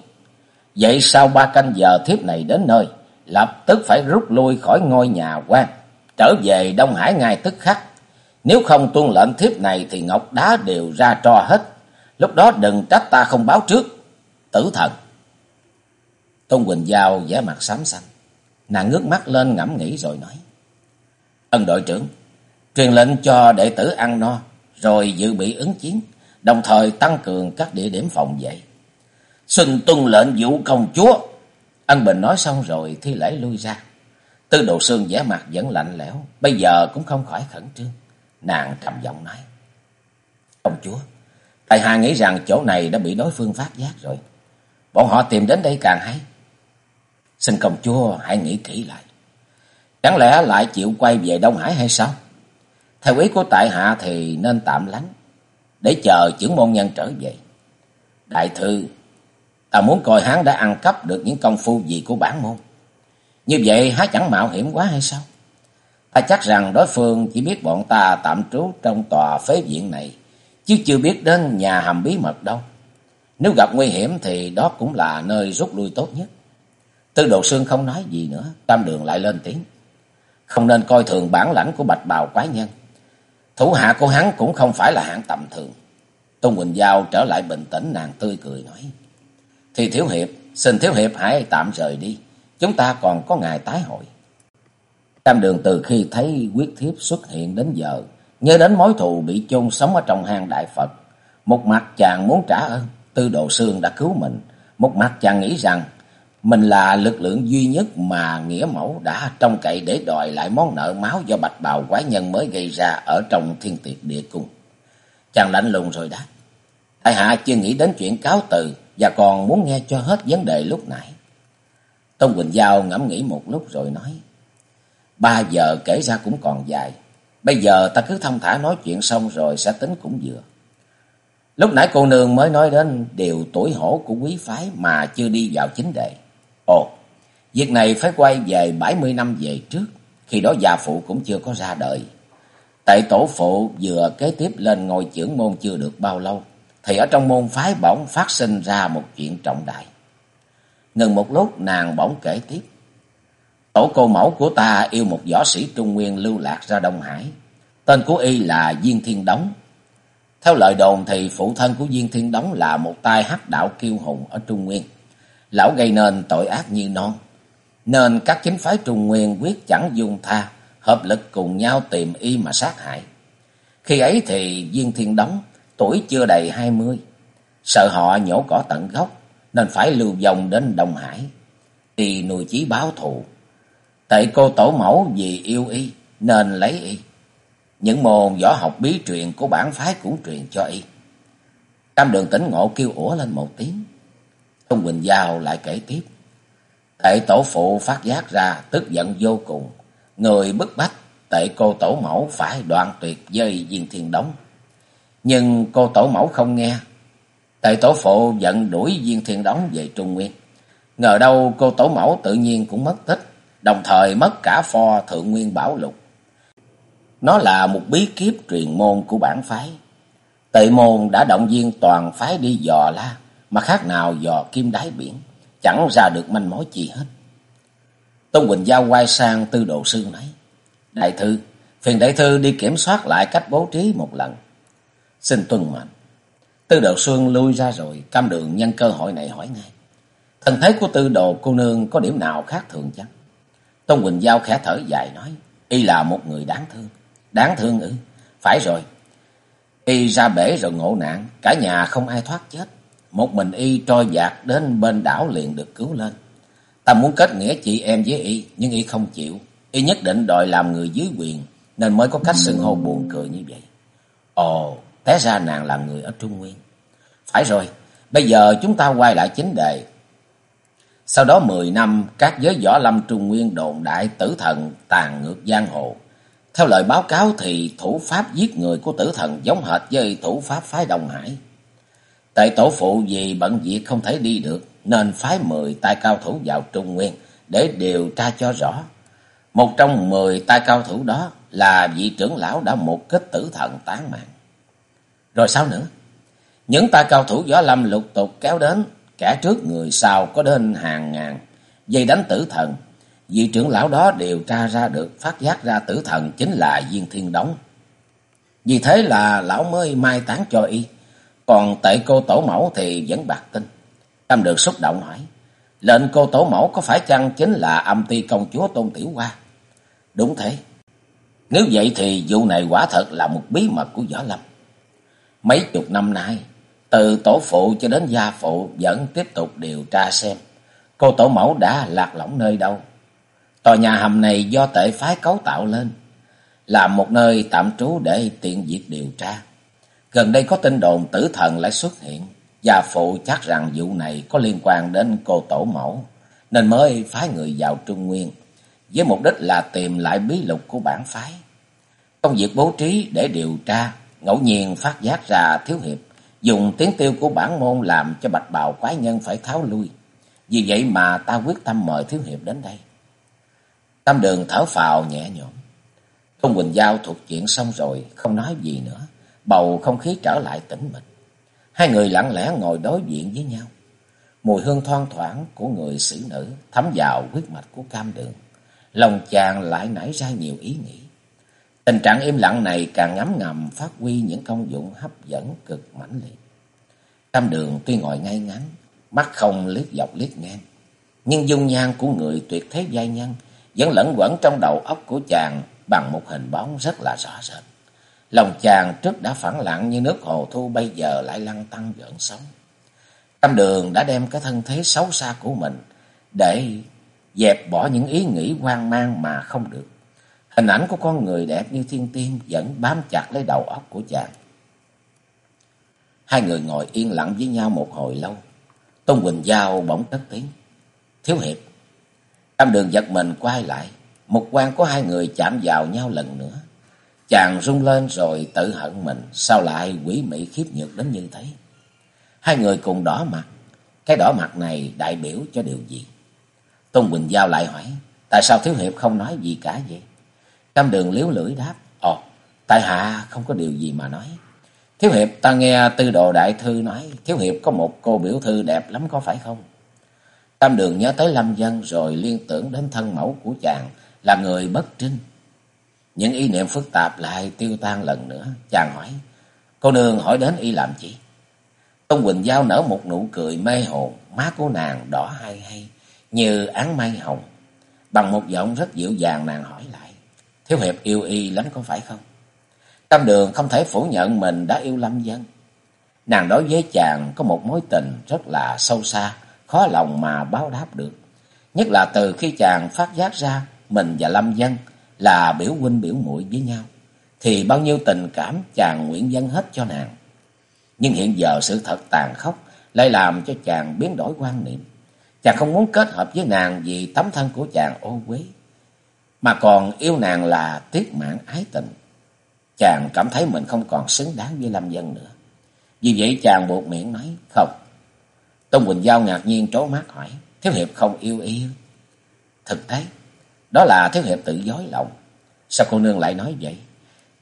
Vậy sau ba canh giờ thiếp này đến nơi, lập tức phải rút lui khỏi ngôi nhà quan, trở về Đông Hải ngay tức khắc. Nếu không tuân lệnh thiếp này thì ngọc đá đều ra trò hết. Lúc đó đừng trách ta không báo trước. Tử thần. Tôn Quỳnh Giao vẻ mặt xám xanh. Nàng ngước mắt lên ngẫm nghĩ rồi nói. Ân đội trưởng, truyền lệnh cho đệ tử ăn no, rồi dự bị ứng chiến, đồng thời tăng cường các địa điểm phòng vệ. Xin tuân lệnh vụ công chúa Ân Bình nói xong rồi thi lễ lui ra. Tư đồ sương vẻ mặt vẫn lạnh lẽo, bây giờ cũng không khỏi khẩn trương. Nàng trầm giọng nói. Công chúa, tại hạ nghĩ rằng chỗ này đã bị đối phương phát giác rồi. Bọn họ tìm đến đây càng hay. Xin công chúa hãy nghĩ kỹ lại. Chẳng lẽ lại chịu quay về Đông Hải hay sao? Theo ý của tại hạ thì nên tạm lánh, để chờ trưởng môn nhân trở về. Đại thư Ta muốn coi hắn đã ăn cắp được những công phu gì của bản môn. Như vậy há chẳng mạo hiểm quá hay sao? Ta chắc rằng đối phương chỉ biết bọn ta tạm trú trong tòa phế viện này, chứ chưa biết đến nhà hầm bí mật đâu. Nếu gặp nguy hiểm thì đó cũng là nơi rút lui tốt nhất. Tư đồ sương không nói gì nữa, tam đường lại lên tiếng. Không nên coi thường bản lãnh của bạch bào quái nhân. Thủ hạ của hắn cũng không phải là hạng tầm thường. Tôn Quỳnh Giao trở lại bình tĩnh nàng tươi cười nói. Thì Thiếu Hiệp, xin Thiếu Hiệp hãy tạm rời đi. Chúng ta còn có ngày tái hội. Tam đường từ khi thấy quyết thiếp xuất hiện đến giờ, nhớ đến mối thù bị chôn sống ở trong hang Đại Phật. Một mặt chàng muốn trả ơn, tư độ xương đã cứu mình. Một mặt chàng nghĩ rằng mình là lực lượng duy nhất mà nghĩa mẫu đã trông cậy để đòi lại món nợ máu do bạch bào quái nhân mới gây ra ở trong thiên tiệt địa cung. Chàng lạnh lùng rồi đáp. Tại hạ chưa nghĩ đến chuyện cáo từ, và còn muốn nghe cho hết vấn đề lúc nãy. Tôn Quỳnh Giao ngẫm nghĩ một lúc rồi nói, ba giờ kể ra cũng còn dài, bây giờ ta cứ thông thả nói chuyện xong rồi sẽ tính cũng vừa. Lúc nãy cô nương mới nói đến điều tuổi hổ của quý phái mà chưa đi vào chính đề. Ồ, việc này phải quay về 70 năm về trước, Khi đó già phụ cũng chưa có ra đời. Tại tổ phụ vừa kế tiếp lên ngôi trưởng môn chưa được bao lâu, thì ở trong môn phái bỗng phát sinh ra một chuyện trọng đại. Ngừng một lúc nàng bỗng kể tiếp. Tổ cô mẫu của ta yêu một võ sĩ Trung Nguyên lưu lạc ra Đông Hải. Tên của y là Diên Thiên Đống. Theo lời đồn thì phụ thân của Diên Thiên Đống là một tai hắc đạo kiêu hùng ở Trung Nguyên. Lão gây nên tội ác như non. Nên các chính phái Trung Nguyên quyết chẳng dung tha, hợp lực cùng nhau tìm y mà sát hại. Khi ấy thì duyên Thiên đóng tuổi chưa đầy hai mươi, sợ họ nhổ cỏ tận gốc nên phải lưu vong đến Đông Hải. Y nuôi chí báo thù. Tại cô tổ mẫu vì yêu y nên lấy y. Những môn võ học bí truyền của bản phái cũng truyền cho y. Cam đường tỉnh ngộ kêu ủa lên một tiếng. Tôn Quỳnh Giao lại kể tiếp. Tệ tổ phụ phát giác ra tức giận vô cùng. Người bức bách tệ cô tổ mẫu phải đoạn tuyệt dây viên thiên đóng. Nhưng cô tổ mẫu không nghe. Tệ tổ phụ giận đuổi viên thiên đóng về Trung Nguyên. Ngờ đâu cô tổ mẫu tự nhiên cũng mất tích. Đồng thời mất cả pho thượng nguyên bảo lục. Nó là một bí kiếp truyền môn của bản phái. Tệ môn đã động viên toàn phái đi dò la, mà khác nào dò kim đáy biển, chẳng ra được manh mối gì hết. Tôn Quỳnh Giao quay sang tư đồ sư nói, Đại thư, phiền đại thư đi kiểm soát lại cách bố trí một lần. Xin tuân mệnh. Tư đồ xuân lui ra rồi, cam đường nhân cơ hội này hỏi ngay. Thần thế của tư đồ cô nương có điểm nào khác thường chăng? Tôn Quỳnh Giao khẽ thở dài nói, y là một người đáng thương. Đáng thương ư? Phải rồi. Y ra bể rồi ngộ nạn, cả nhà không ai thoát chết. Một mình y trôi dạt đến bên đảo liền được cứu lên. Ta muốn kết nghĩa chị em với y, nhưng y không chịu. Y nhất định đòi làm người dưới quyền, nên mới có cách xưng hô buồn cười như vậy. Ồ, té ra nàng là người ở Trung Nguyên. Phải rồi, bây giờ chúng ta quay lại chính đề. Sau đó mười năm, các giới võ lâm Trung Nguyên đồn đại tử thần tàn ngược giang hồ. Theo lời báo cáo thì thủ pháp giết người của tử thần giống hệt với thủ pháp phái Đông Hải. Tại tổ phụ vì bận việc không thể đi được nên phái mười tay cao thủ vào Trung Nguyên để điều tra cho rõ. Một trong mười tay cao thủ đó là vị trưởng lão đã một kích tử thần tán mạng. Rồi sao nữa? Những tay cao thủ võ lâm lục tục kéo đến, kẻ trước người sau có đến hàng ngàn, dây đánh tử thần vị trưởng lão đó điều tra ra được, phát giác ra tử thần chính là Viên Thiên Đống. Vì thế là lão mới mai tán cho y, còn tại cô tổ mẫu thì vẫn bạc tin. Tâm được xúc động hỏi, lệnh cô tổ mẫu có phải chăng chính là âm ti công chúa Tôn Tiểu Hoa? Đúng thế. Nếu vậy thì vụ này quả thật là một bí mật của Võ Lâm. Mấy chục năm nay, từ tổ phụ cho đến gia phụ vẫn tiếp tục điều tra xem cô tổ mẫu đã lạc lõng nơi đâu Tòa nhà hầm này do tệ phái cấu tạo lên, là một nơi tạm trú để tiện việc điều tra. Gần đây có tin đồn tử thần lại xuất hiện, và phụ chắc rằng vụ này có liên quan đến cô tổ mẫu, nên mới phái người vào Trung Nguyên, với mục đích là tìm lại bí lục của bản phái. Công việc bố trí để điều tra, ngẫu nhiên phát giác ra thiếu hiệp, dùng tiếng tiêu của bản môn làm cho bạch bào quái nhân phải tháo lui. Vì vậy mà ta quyết tâm mời thiếu hiệp đến đây. Tam đường thở phào nhẹ nhõm. Tôn Quỳnh Giao thuộc chuyện xong rồi, không nói gì nữa. Bầu không khí trở lại tĩnh mịch. Hai người lặng lẽ ngồi đối diện với nhau. Mùi hương thoang thoảng của người xử nữ thấm vào huyết mạch của cam đường. Lòng chàng lại nảy ra nhiều ý nghĩ. Tình trạng im lặng này càng ngấm ngầm phát huy những công dụng hấp dẫn cực mãnh liệt. Cam đường tuy ngồi ngay ngắn, mắt không liếc dọc liếc ngang. Nhưng dung nhan của người tuyệt thế giai nhân vẫn lẫn quẩn trong đầu óc của chàng bằng một hình bóng rất là rõ rệt. Lòng chàng trước đã phẳng lặng như nước hồ thu bây giờ lại lăn tăng gợn sóng. Tâm đường đã đem cái thân thế xấu xa của mình để dẹp bỏ những ý nghĩ hoang mang mà không được. Hình ảnh của con người đẹp như thiên tiên vẫn bám chặt lấy đầu óc của chàng. Hai người ngồi yên lặng với nhau một hồi lâu. Tôn Quỳnh Giao bỗng cất tiếng. Thiếu hiệp, Tam đường giật mình quay lại, một quan của hai người chạm vào nhau lần nữa. Chàng rung lên rồi tự hận mình, sao lại quỷ mị khiếp nhược đến như thế? Hai người cùng đỏ mặt, cái đỏ mặt này đại biểu cho điều gì? Tôn Quỳnh Giao lại hỏi, tại sao Thiếu Hiệp không nói gì cả vậy? Tam đường liếu lưỡi đáp. Ồ, tại hạ không có điều gì mà nói. Thiếu hiệp ta nghe tư đồ đại thư nói. Thiếu hiệp có một cô biểu thư đẹp lắm có phải không? Tam đường nhớ tới Lâm Dân rồi liên tưởng đến thân mẫu của chàng là người bất trinh. Những ý niệm phức tạp lại tiêu tan lần nữa. Chàng hỏi, cô nương hỏi đến y làm gì? Tôn Quỳnh Giao nở một nụ cười mê hồn, má của nàng đỏ hay hay, như án mây hồng. Bằng một giọng rất dịu dàng nàng hỏi lại, Thiếu Hiệp yêu y lắm có phải không? Tam đường không thể phủ nhận mình đã yêu Lâm Dân. Nàng đối với chàng có một mối tình rất là sâu xa, khó lòng mà báo đáp được. Nhất là từ khi chàng phát giác ra mình và Lâm Dân là biểu huynh biểu muội với nhau, thì bao nhiêu tình cảm chàng nguyện dâng hết cho nàng. Nhưng hiện giờ sự thật tàn khốc lại làm cho chàng biến đổi quan niệm. Chàng không muốn kết hợp với nàng vì tấm thân của chàng ô quý, mà còn yêu nàng là tiếc mạng ái tình. Chàng cảm thấy mình không còn xứng đáng với Lâm Dân nữa. Vì vậy chàng buộc miệng nói, không. Tôn Quỳnh Giao ngạc nhiên trố mắt hỏi, Thiếu Hiệp không yêu yêu. Thực tế, đó là Thiếu Hiệp tự dối lòng. Sao cô nương lại nói vậy?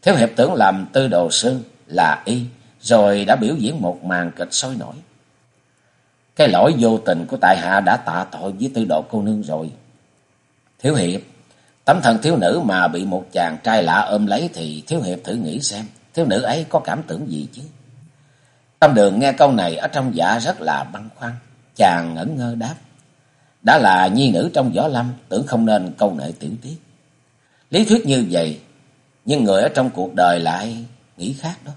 Thiếu Hiệp tưởng làm tư đồ sư là y, rồi đã biểu diễn một màn kịch sôi nổi. Cái lỗi vô tình của tại hạ đã tạ tội với tư đồ cô nương rồi. Thiếu hiệp, tấm thân thiếu nữ mà bị một chàng trai lạ ôm lấy thì thiếu hiệp thử nghĩ xem, thiếu nữ ấy có cảm tưởng gì chứ? Tâm đường nghe câu này ở trong dạ rất là băn khoăn, chàng ngẩn ngơ đáp. Đã là nhi nữ trong võ lâm, tưởng không nên câu nệ tiểu tiết. Lý thuyết như vậy, nhưng người ở trong cuộc đời lại nghĩ khác đó.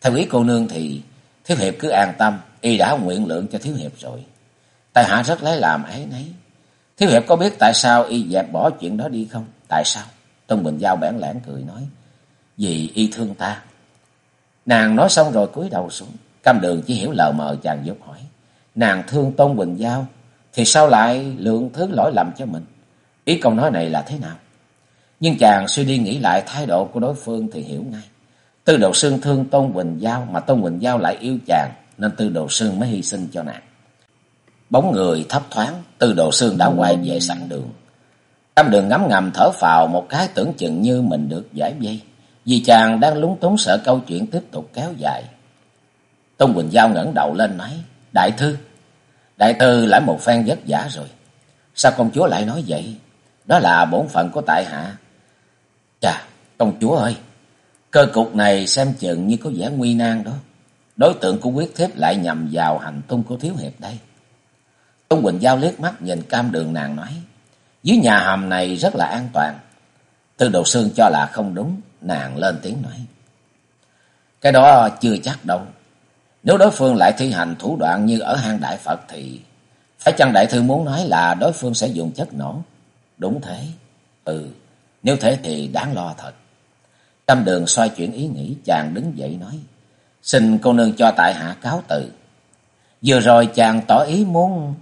Theo ý cô nương thì Thiếu Hiệp cứ an tâm, y đã nguyện lượng cho Thiếu Hiệp rồi. Tại hạ rất lấy làm ấy nấy. Thiếu Hiệp có biết tại sao y dẹp bỏ chuyện đó đi không? Tại sao? Tôn Bình Giao bản lãng cười nói. Vì y thương ta. Nàng nói xong rồi cúi đầu xuống. Cam đường chỉ hiểu lờ mờ chàng dốt hỏi. Nàng thương Tôn Bình Giao thì sao lại lượng thứ lỗi lầm cho mình? Ý câu nói này là thế nào? Nhưng chàng suy đi nghĩ lại thái độ của đối phương thì hiểu ngay. Tư Đồ Sương thương Tôn Quỳnh Giao mà Tôn Quỳnh Giao lại yêu chàng nên Tư Đồ Sương mới hy sinh cho nàng. Bóng người thấp thoáng, Tư Đồ Sương đã quay về sẵn đường. cam đường ngắm ngầm thở phào một cái tưởng chừng như mình được giải dây. Vì chàng đang lúng túng sợ câu chuyện tiếp tục kéo dài. Tôn Quỳnh Giao ngẩng đầu lên nói, Đại thư, Đại tư lại một phen vất vả rồi. Sao công chúa lại nói vậy? Đó là bổn phận của tại hạ. Chà, công chúa ơi! Cơ cục này xem chừng như có vẻ nguy nan đó. Đối tượng của quyết thiếp lại nhằm vào hành tung của Thiếu Hiệp đây. Tôn Quỳnh Giao liếc mắt nhìn cam đường nàng nói. Dưới nhà hầm này rất là an toàn. Tư đồ xương cho là không đúng. Nàng lên tiếng nói. Cái đó chưa chắc đâu. Nếu đối phương lại thi hành thủ đoạn như ở hang Đại Phật thì... Phải chăng Đại Thư muốn nói là đối phương sẽ dùng chất nổ? Đúng thế. Ừ, nếu thế thì đáng lo thật. Trăm đường xoay chuyển ý nghĩ, chàng đứng dậy nói. Xin cô nương cho tại hạ cáo từ. Vừa rồi chàng tỏ ý muốn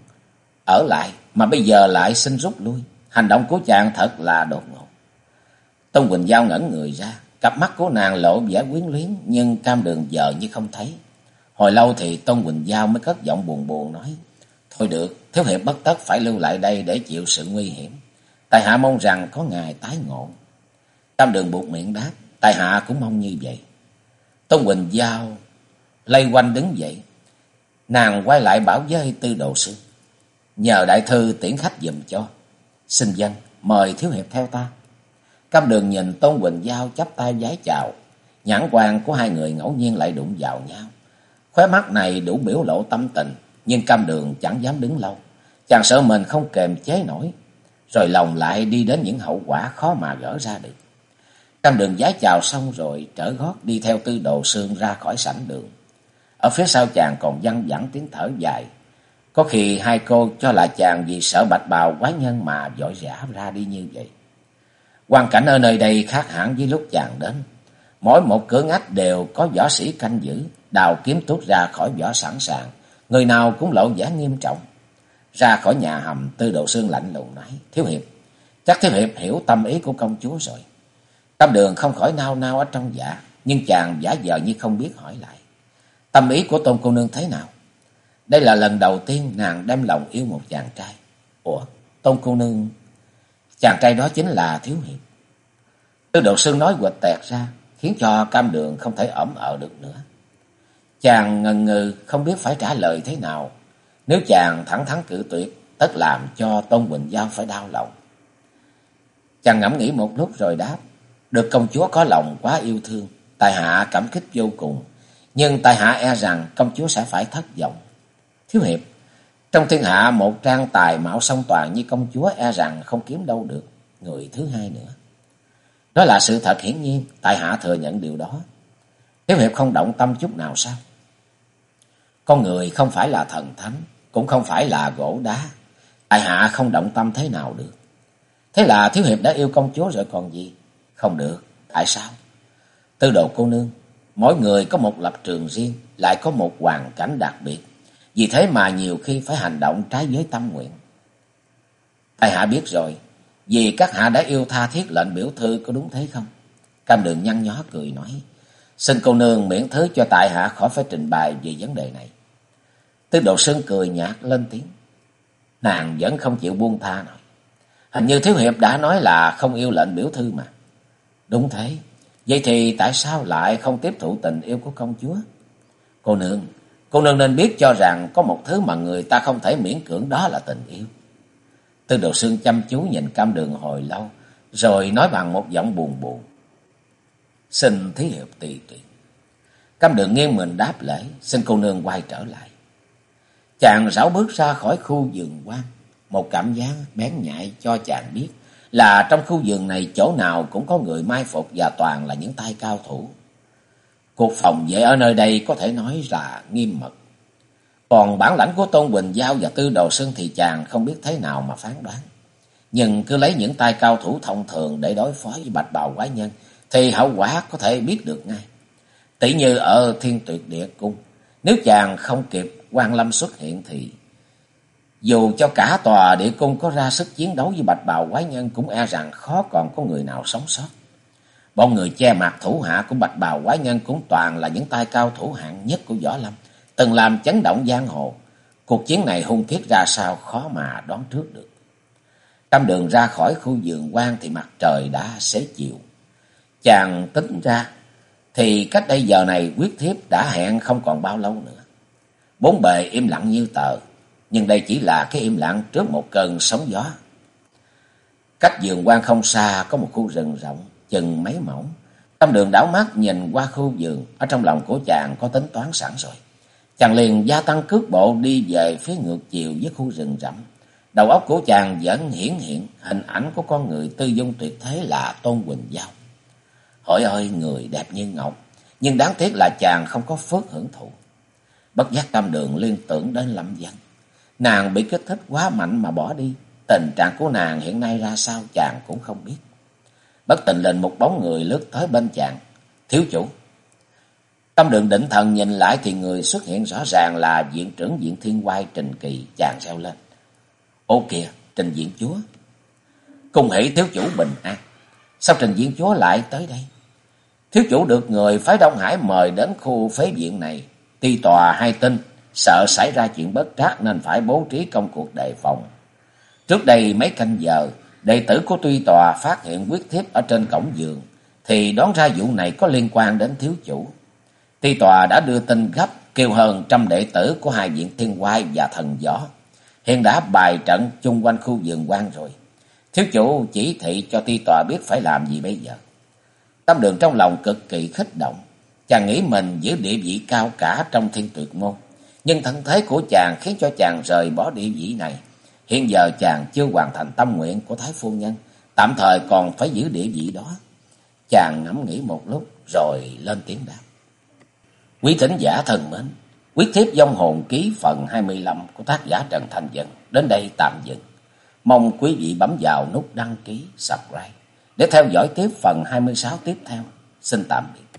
ở lại, mà bây giờ lại xin rút lui. Hành động của chàng thật là đột ngột. Tông Quỳnh Giao ngẩn người ra, cặp mắt của nàng lộ vẻ quyến luyến, nhưng cam đường giờ như không thấy. Hồi lâu thì Tôn Quỳnh Giao mới cất giọng buồn buồn nói. Thôi được, thiếu hiệp bất tất phải lưu lại đây để chịu sự nguy hiểm. Tại hạ mong rằng có ngày tái ngộ. tam đường buộc miệng đáp. Tại hạ cũng mong như vậy. Tôn Quỳnh Giao lây quanh đứng dậy. Nàng quay lại bảo với tư đồ sư. Nhờ đại thư tiễn khách dùm cho. Xin dân, mời thiếu hiệp theo ta. Cam đường nhìn Tôn Quỳnh Giao chắp tay giái chào. Nhãn quan của hai người ngẫu nhiên lại đụng vào nhau. Khóe mắt này đủ biểu lộ tâm tình. Nhưng cam đường chẳng dám đứng lâu. Chàng sợ mình không kềm chế nổi. Rồi lòng lại đi đến những hậu quả khó mà gỡ ra được. Cam đường giá chào xong rồi trở gót đi theo tư đồ xương ra khỏi sảnh đường. Ở phía sau chàng còn văng vẳng tiếng thở dài. Có khi hai cô cho là chàng vì sợ bạch bào quái nhân mà vội vã ra đi như vậy. Hoàn cảnh ở nơi đây khác hẳn với lúc chàng đến. Mỗi một cửa ngách đều có võ sĩ canh giữ, đào kiếm tút ra khỏi vỏ sẵn sàng. Người nào cũng lộ vẻ nghiêm trọng. Ra khỏi nhà hầm, tư đồ sương lạnh lùng nói, Thiếu Hiệp, chắc Thiếu Hiệp hiểu tâm ý của công chúa rồi. Tâm đường không khỏi nao nao ở trong dạ, nhưng chàng giả vờ như không biết hỏi lại. Tâm ý của tôn cô nương thế nào? Đây là lần đầu tiên nàng đem lòng yêu một chàng trai. Ủa, tôn cô nương... Chàng trai đó chính là Thiếu Hiệp. Tư đồ sương nói quệt tẹt ra, khiến cho cam đường không thể ẩm ở được nữa. Chàng ngần ngừ không biết phải trả lời thế nào. Nếu chàng thẳng thắn cử tuyệt, tất làm cho Tôn Quỳnh Giao phải đau lòng. Chàng ngẫm nghĩ một lúc rồi đáp, được công chúa có lòng quá yêu thương, tài hạ cảm kích vô cùng, nhưng tài hạ e rằng công chúa sẽ phải thất vọng. Thiếu hiệp, trong thiên hạ một trang tài mạo song toàn như công chúa e rằng không kiếm đâu được người thứ hai nữa. Đó là sự thật hiển nhiên, tại hạ thừa nhận điều đó. Thiếu hiệp không động tâm chút nào sao? Con người không phải là thần thánh, cũng không phải là gỗ đá. Tại hạ không động tâm thế nào được. Thế là thiếu hiệp đã yêu công chúa rồi còn gì? Không được, tại sao? Tư đồ cô nương, mỗi người có một lập trường riêng, lại có một hoàn cảnh đặc biệt. Vì thế mà nhiều khi phải hành động trái với tâm nguyện. Tại hạ biết rồi, vì các hạ đã yêu tha thiết lệnh biểu thư có đúng thế không? Cam đường nhăn nhó cười nói. Xin cô nương miễn thứ cho tại hạ khỏi phải trình bày về vấn đề này. Tư độ Sơn cười nhạt lên tiếng. Nàng vẫn không chịu buông tha nói. Hình như Thiếu Hiệp đã nói là không yêu lệnh biểu thư mà. Đúng thế. Vậy thì tại sao lại không tiếp thụ tình yêu của công chúa? Cô nương, cô nương nên biết cho rằng có một thứ mà người ta không thể miễn cưỡng đó là tình yêu. Tư đồ sương chăm chú nhìn cam đường hồi lâu, rồi nói bằng một giọng buồn buồn. Xin thí hiệp tùy tiện. Cam đường nghiêng mình đáp lễ, xin cô nương quay trở lại. Chàng rảo bước ra khỏi khu vườn quan, một cảm giác bén nhạy cho chàng biết là trong khu vườn này chỗ nào cũng có người mai phục và toàn là những tay cao thủ. Cuộc phòng vệ ở nơi đây có thể nói là nghiêm mật. Còn bản lãnh của Tôn Quỳnh Giao và Tư Đồ sơn thì chàng không biết thế nào mà phán đoán. Nhưng cứ lấy những tay cao thủ thông thường để đối phó với bạch bào quái nhân thì hậu quả có thể biết được ngay. Tỷ như ở thiên tuyệt địa cung, nếu chàng không kịp quan lâm xuất hiện thì dù cho cả tòa địa cung có ra sức chiến đấu với bạch bào quái nhân cũng e rằng khó còn có người nào sống sót. Bọn người che mặt thủ hạ của bạch bào quái nhân cũng toàn là những tay cao thủ hạng nhất của Võ Lâm, từng làm chấn động giang hồ. Cuộc chiến này hung thiết ra sao khó mà đoán trước được. Trong đường ra khỏi khu vườn quan thì mặt trời đã xế chiều. Chàng tính ra thì cách đây giờ này quyết thiếp đã hẹn không còn bao lâu nữa. Bốn bề im lặng như tờ, nhưng đây chỉ là cái im lặng trước một cơn sóng gió. Cách vườn quan không xa có một khu rừng rộng, chừng mấy mẫu. Tâm đường đảo mắt nhìn qua khu vườn, ở trong lòng của chàng có tính toán sẵn rồi. Chàng liền gia tăng cước bộ đi về phía ngược chiều với khu rừng rậm. Đầu óc của chàng vẫn hiển hiện hình ảnh của con người tư dung tuyệt thế là Tôn Quỳnh Giao. Hỏi ơi người đẹp như ngọc, nhưng đáng tiếc là chàng không có phước hưởng thụ. Bất giác tâm đường liên tưởng đến Lâm Dân. Nàng bị kích thích quá mạnh mà bỏ đi. Tình trạng của nàng hiện nay ra sao chàng cũng không biết. Bất tình lệnh một bóng người lướt tới bên chàng. Thiếu chủ. Tâm đường định thần nhìn lại thì người xuất hiện rõ ràng là viện trưởng viện thiên quai Trình Kỳ chàng reo lên. Ô kìa, Trình Diện Chúa. Cùng hỷ thiếu chủ bình an. Sao Trình Diện Chúa lại tới đây? Thiếu chủ được người phái Đông Hải mời đến khu phế viện này. Ti tòa hai tin, sợ xảy ra chuyện bất trắc nên phải bố trí công cuộc đề phòng. Trước đây mấy canh giờ, đệ tử của tuy tòa phát hiện quyết thiếp ở trên cổng giường, thì đoán ra vụ này có liên quan đến thiếu chủ. Ti tòa đã đưa tin gấp kêu hơn trăm đệ tử của hai viện thiên quai và thần võ. Hiện đã bài trận chung quanh khu vườn quan rồi. Thiếu chủ chỉ thị cho ti tòa biết phải làm gì bây giờ. Tâm đường trong lòng cực kỳ khích động. Chàng nghĩ mình giữ địa vị cao cả trong thiên tuyệt môn. Nhưng thân thế của chàng khiến cho chàng rời bỏ địa vị này. Hiện giờ chàng chưa hoàn thành tâm nguyện của Thái Phu Nhân. Tạm thời còn phải giữ địa vị đó. Chàng ngẫm nghĩ một lúc rồi lên tiếng đáp. Quý thính giả thân mến, quyết thiếp dông hồn ký phần 25 của tác giả Trần Thành Dân đến đây tạm dừng. Mong quý vị bấm vào nút đăng ký, subscribe để theo dõi tiếp phần 26 tiếp theo. Xin tạm biệt.